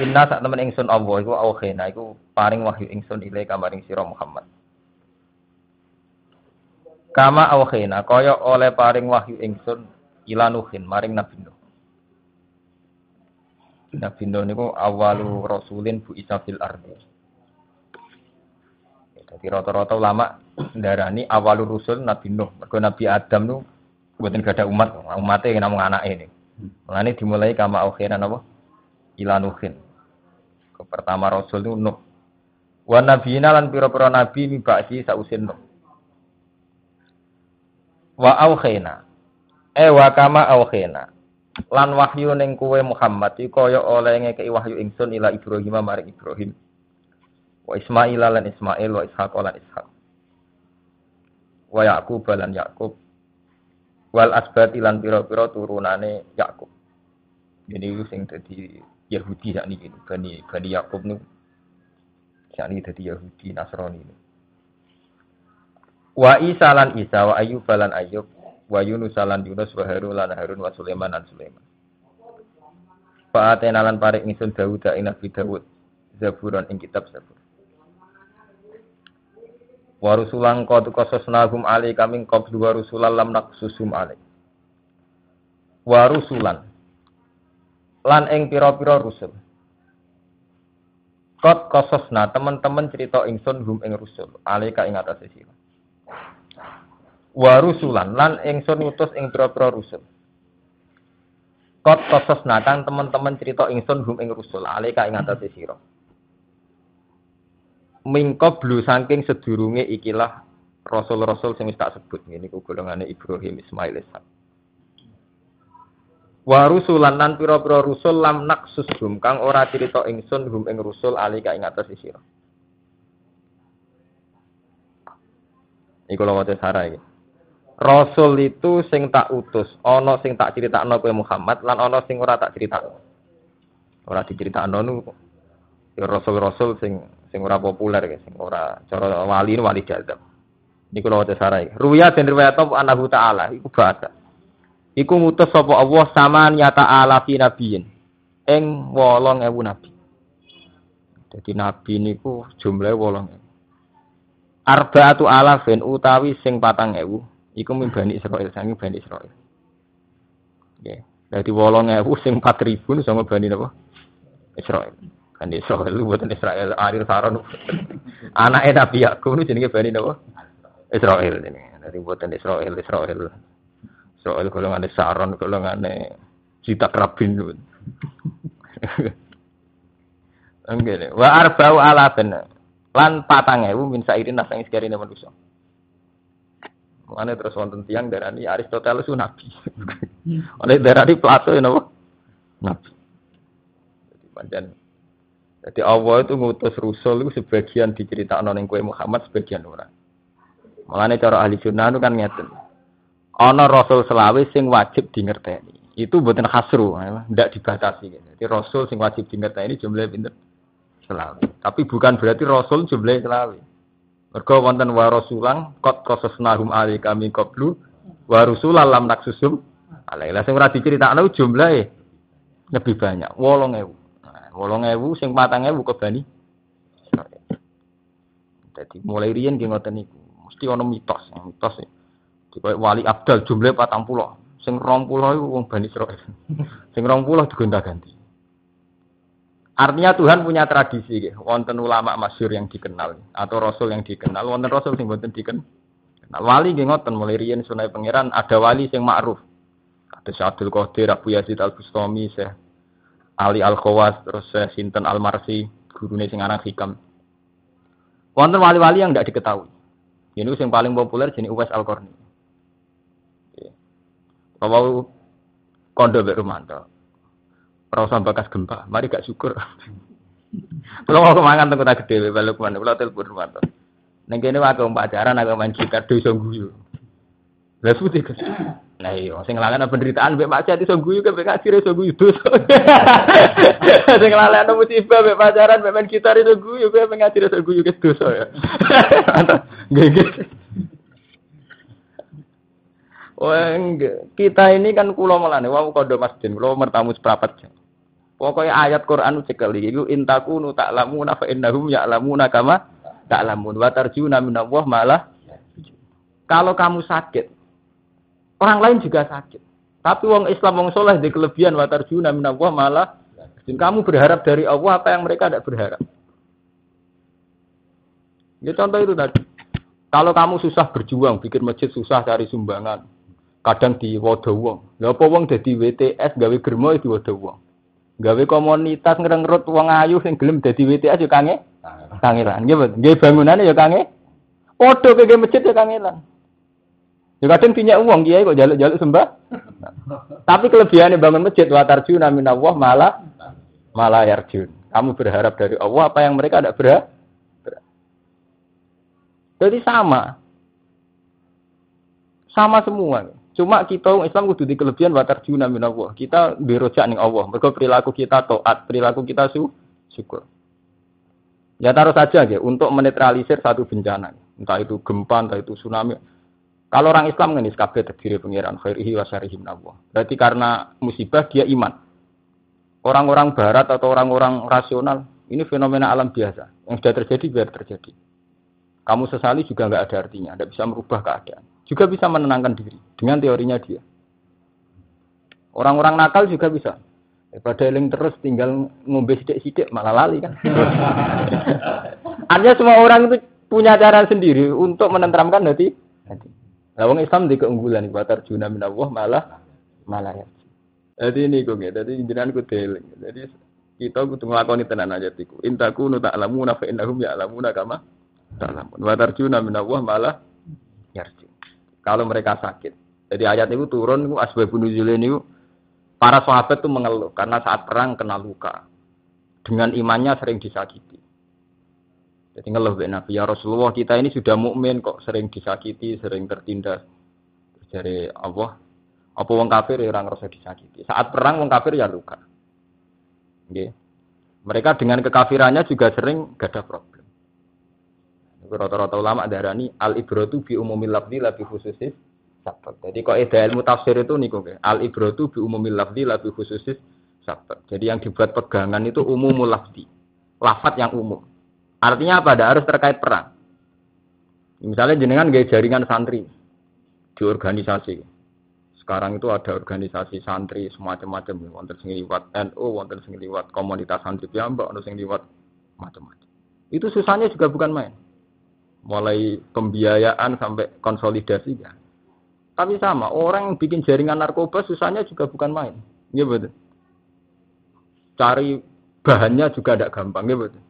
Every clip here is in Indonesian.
Inna sak temen ingsun Allah iku auhena iku paring wahyu ingsun ile kamaring sira Muhammad. Kama auhena kaya oleh paring wahyu ingsun ila Nuhin maring Nabi Nuh. Nabi Nuh niku awalu rasulin bu isa fil ardi. Jadi rata-rata ulama ndarani awalu rusul Nabi Nuh. Mergo Nabi Adam nu buatin gada umat, umatnya namung anak ini. Mulane dimulai kama auhena napa? Ila Nuhin. Pertama rasul itu Nuh. Wa nabiyina lan pira-pira nabi mi ba'di sausin Nuh. Wa auhena. Eh wa kama auhena. Lan wahyu ning kowe Muhammad iku kaya oleh ngekeki wahyu ingsun ila Ibrahim maring Ibrahim. Wa Ismail lan Ismail wa Ishaq lan Ishaq. Wa Yaqub lan Yaqub. Wal asbat lan pira-pira turunane Yakub. Jadi itu sing dadi Yahudi sak niki Bani Bani Yakub nu sak niki dadi Yahudi Nasrani. Wa Isa lan Isa wa Ayyub lan Ayyub wa Yunus lan Yunus wa Harun lan Harun wa Sulaiman lan Sulaiman. Fa atena lan paring ingsun Daud ing Nabi Daud Zaburan ing kitab Zabur. Wa rusulan qad qasasnahum ali kaming qablu wa rusulan lam naqsusum ali. Wa rusulan lan ing pira-pira rusul. Qad qasasna teman-teman cerita ingsun hum ing rusul alika ing atase sira. Wa lan ingsun utus ing pira-pira rusul. Qad qasasna kang teman-teman cerita ingsun hum ing rusul alika ing atase sira. Mingkoblu saking sedurunge ikilah rasul-rasul sing tak sebut ngene iku golongane Ibrahim Ismail Ishak. Wa rusulan lan pira-pira rusul lam naksushum kang ora crita ingsun hum ing rusul alika ing atas sira. Iku lho waca sarah iki. Rasul itu sing tak utus, ana sing tak critakno kowe Muhammad lan ana sing ora tak critakno. Ora diceritakno nu ya rasul-rasul sing sing ora populer ya, sing ora cara wali nu wali jadab. Niku lho waca sarah iki. Ruya den riwayat anahu ta'ala iku bahasa. Iku ngutus sapa Allah sama nyata ala fi nabiyin. Ing 8000 nabi. Jadi nabi niku jumlahe 8000. Arba'atu alafin utawi sing patang ewu iku min Bani Israil sangi Bani Israil. Nggih. Dadi 8000 sing 4000 sama Bani napa? Israil. Bani Israil buatan Israel arir saron. Anake Nabi Yakub jenenge Bani napa? Israil ini. Dadi buatan Israel Israel. Israil golongane saron golongane cita kerabin. Enggak Wa arba'u alafin lan patang ewu min sairin nasang iskarine manusia. Mana terus wonten tiang darani Aristoteles itu nabi. Oleh darani Plato ya napa? Nabi. Jadi pancen jadi Allah itu ngutus Rasul itu sebagian diceritakan ning kowe Muhammad sebagian ora. Mulane cara ahli sunnah itu kan ngeten. Ana Rasul selawe sing wajib di ngerteni. Itu buatan hasru, tidak dibatasi. Jadi Rasul sing wajib di ngerteni jumlahnya pinter selawe. Tapi bukan berarti Rasul jumlahnya selawe. Mergo wonten wa rasulang qad qasasnahum ali kami qablu wa rusulan lam naksusum alaihi. Sing ora diceritakno jumlahe lebih banyak, 8000. Nah, 8000 sing 4000 ke Bani. Jadi mulai riyen nggih ngoten niku. Mesti ana mitos, mitos. Di wali abdal jumlahe 40. Sing 20 iku wong Bani Israil. sing 20 digonta-ganti. Artinya Tuhan punya tradisi, gitu. wonten ulama masyur yang dikenal atau rasul yang dikenal, wonten rasul yang wonten dikenal. Wali nggih ngoten mulai riyen sunai pangeran ada wali sing ma'ruf. Ada Syaikhul Qadir, Abu Yazid Al Bustami, Syekh Ali Al Khawas, terus Syekh Sinten Al Marsi, gurune sing aran Hikam. Wonten wali-wali yang tidak diketahui. Ini yang paling populer jenis Uwais Al Qarni. Kalau kondo Mbak Rumanto, Rasa bekas gempa, mari gak syukur. Kalau mau kemangan tengku tak gede, balik ke mana? Kalau telepon rumah tuh. Neng kene wae pacaran agak main gitar dosa guyu. Lah putih kan. Nah iya, sing ngelawan penderitaan mbek maksiat iso guyu ke mbek iso guyu dosa. Sing ngelawan musibah mbek pacaran mbek main gitar iso guyu ke mbek iso guyu ke dosa ya. Nggih. Kita ini kan kulo melane, wau kondo masjid, kulo mertamu seprapat jam. Pokoknya ayat Quran cekel iku intakunu ta'lamuna fa innahum ya'lamuna kama ta'lamun wa tarjuna minallah malah kalau kamu sakit orang lain juga sakit. Tapi wong Islam wong soleh di kelebihan wa tarjuna minallah malah kamu berharap dari Allah apa yang mereka tidak berharap. Ya contoh itu tadi. Kalau kamu susah berjuang, bikin masjid susah cari sumbangan, kadang di wong. Ya apa wong dadi WTS gawe germo di wadah wong. Gawe komunitas ngrengrut wong ayu sing gelem dadi WTS ya kange. Kangelan. Nggih. Nggih bangunane ya kange. Padha kaya masjid ya kangelan. Ya kadang punya uang kiai kok jaluk-jaluk sembah. Tapi kelebihannya bangun masjid wa tarjuna minallah malah malah yarjun. Kamu berharap dari Allah apa yang mereka tidak berharap. Jadi sama. Sama semua. Cuma kita Islam kudu di kelebihan wa tarjuna minallah. Kita berojak ning Allah. Mergo perilaku kita taat, perilaku kita su syukur. Ya taruh saja ya untuk menetralisir satu bencana. Entah itu gempa, entah itu tsunami. Kalau orang Islam ngenis kabeh terdiri pengiran khairihi wa syarihi Allah. Berarti karena musibah dia iman. Orang-orang barat atau orang-orang rasional ini fenomena alam biasa yang sudah terjadi biar terjadi. Kamu sesali juga nggak ada artinya, tidak bisa merubah keadaan. Juga bisa menenangkan diri dengan teorinya dia. Orang-orang nakal juga bisa. Daripada eling terus tinggal ngombe sidik-sidik malah lali kan. Artinya semua orang itu punya cara sendiri untuk menenteramkan hati. Nah, Islam di keunggulan ibadah juna minallah malah malah ya. Jadi ini kok jadi jenengan ku deling. Jadi kita kudu nglakoni tenan aja tiku. Intaku nu ta'lamuna fa innahum ya'lamuna kama ta'lamun. Wa tarjuna minallah malah yarju. Kalau mereka sakit. Jadi ayat itu turun itu asbabun nuzul ini Para sahabat itu mengeluh karena saat perang kena luka. Dengan imannya sering disakiti. Jadi ngeluh be Nabi ya Rasulullah kita ini sudah mukmin kok sering disakiti, sering tertindas. Dari Allah, apa wong kafir ya orang rasa disakiti. Saat perang wong kafir ya luka. Okay. Mereka dengan kekafirannya juga sering ada problem. Rata-rata ulama darani al ibratu bi umumil lafzi la bi khususis sabab. Jadi kok eda ilmu tafsir itu niku al ibratu bi umumil lafzi la bi khususis sabab. Jadi yang dibuat pegangan itu umumul lafzi. Lafat yang umum. Artinya apa? Ada harus terkait perang. Misalnya jenengan gaya jaringan santri di organisasi. Sekarang itu ada organisasi santri semacam-macam, wonten sing liwat NU, wonten sing liwat komunitas santri piyambak, wonten sing liwat macam-macam. Itu susahnya juga bukan main. Mulai pembiayaan sampai konsolidasi ya. Tapi sama, orang yang bikin jaringan narkoba susahnya juga bukan main. Iya betul. Cari bahannya juga tidak gampang, iya betul.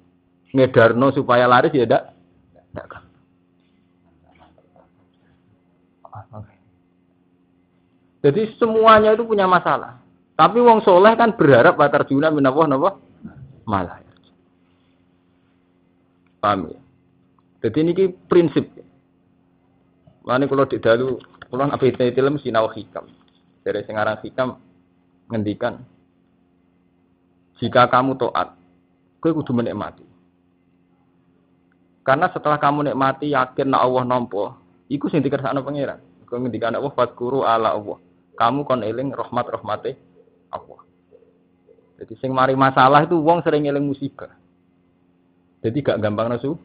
Ngedarno supaya laris ya tidak tidak gampang. Jadi semuanya itu punya masalah. Tapi wong soleh kan berharap batar juna minawah napa? Malah. Paham ya? Jadi ini prinsip. Mana kalau di dalu Kulo apa itu film sinau hikam. Dari sengarang hikam ngendikan jika kamu toat, kue kudu menikmati. Karena setelah kamu nikmati yakin na Allah nompo, iku sing dikersakno pangeran. Kau ngendikan Allah fatkuru ala Allah. Kamu kon eling rahmat rahmate Allah. Jadi sing mari masalah itu wong sering eling musibah. Jadi gak gampang nasu.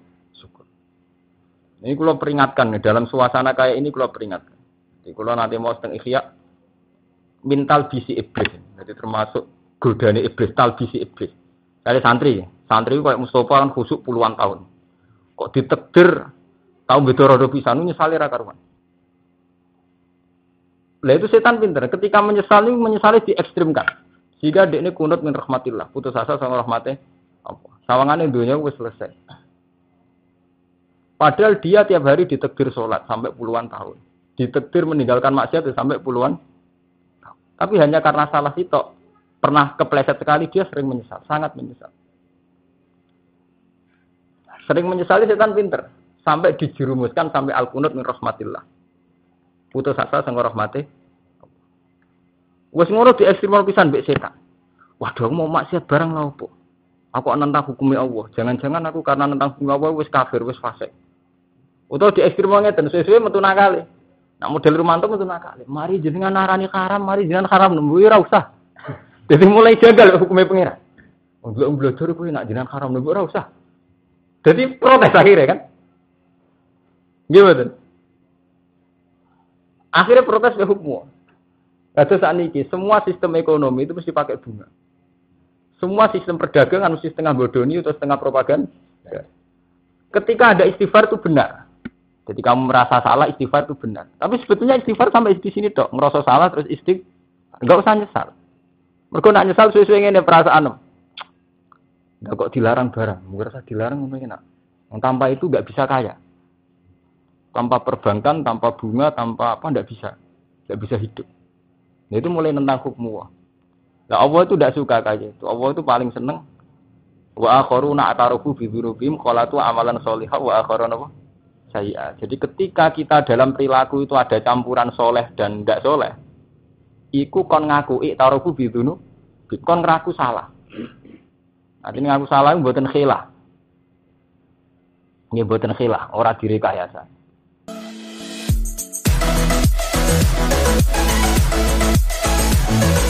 Ini kalau peringatkan dalam suasana kayak ini kalau peringatkan. Jadi kalau nanti mau setengah ikhya, mintal bisi iblis. Jadi termasuk godane iblis, tal bisi iblis. Dari santri, santri kayak Mustafa kan khusuk puluhan tahun. Kok ditekdir tahu betul rodo pisan nyesali ra karuan. Lah itu setan pinter. Ketika menyesali, menyesali diekstrimkan. Sehingga dia ini kunut min rahmatillah. Putus asa sama rahmatnya. Sawangan dunia wis selesai. Padahal dia tiap hari ditekdir sholat sampai puluhan tahun ditekdir meninggalkan maksiat sampai puluhan. Tapi hanya karena salah itu pernah kepleset sekali dia sering menyesal, sangat menyesal. Sering menyesali setan pinter sampai dijerumuskan sampai al kunut min rahmatillah. Putus asa sang rahmati. Wes ngono di ekstremal pisan mbek setan. Waduh mau maksiat barang lah opo. Aku nentang hukumnya Allah. Jangan-jangan aku karena nentang hukum Allah wis kafir, wis fasik. Utawa di ekstremal ngeten sesuai metu nakale. Nah model Rumanto itu nakal. Mari jenengan narani haram, mari jenengan haram nembu ora usah. Jadi mulai jagal hukumnya pengiran. Untuk belajar kuwi nak jenengan haram niku ora usah. Jadi protes akhirnya kan. Gimana? Akhirnya protes ke hukum. Ada saat ini, semua sistem ekonomi itu mesti pakai bunga. Semua sistem perdagangan mesti setengah bodoni atau setengah propaganda. Ketika ada istighfar itu benar. Jadi kamu merasa salah istighfar itu benar. Tapi sebetulnya istighfar sampai di sini dok. Merasa salah terus istighfar. Enggak usah nyesal. Mereka nak nyesal sesuai dengan perasaan. Enggak kok dilarang barang. Merasa dilarang mungkin enak. Tanpa itu enggak bisa kaya. Tanpa perbankan, tanpa bunga, tanpa apa enggak bisa. Enggak bisa hidup. Nah, itu mulai tentang hukum Allah. Nah, Allah itu tidak suka kayak itu. Allah itu paling seneng wa akharuna atarufu bi dzunubihim qalatu amalan sholihah wa akharuna apa? Saya. Jadi ketika kita dalam perilaku itu ada campuran soleh dan tidak soleh, iku kon ngaku ik tarufu bi dzunub, kon ngaku salah. Nanti ngaku salah mboten khilah. Nggih mboten khilah, ora direkayasa. Thank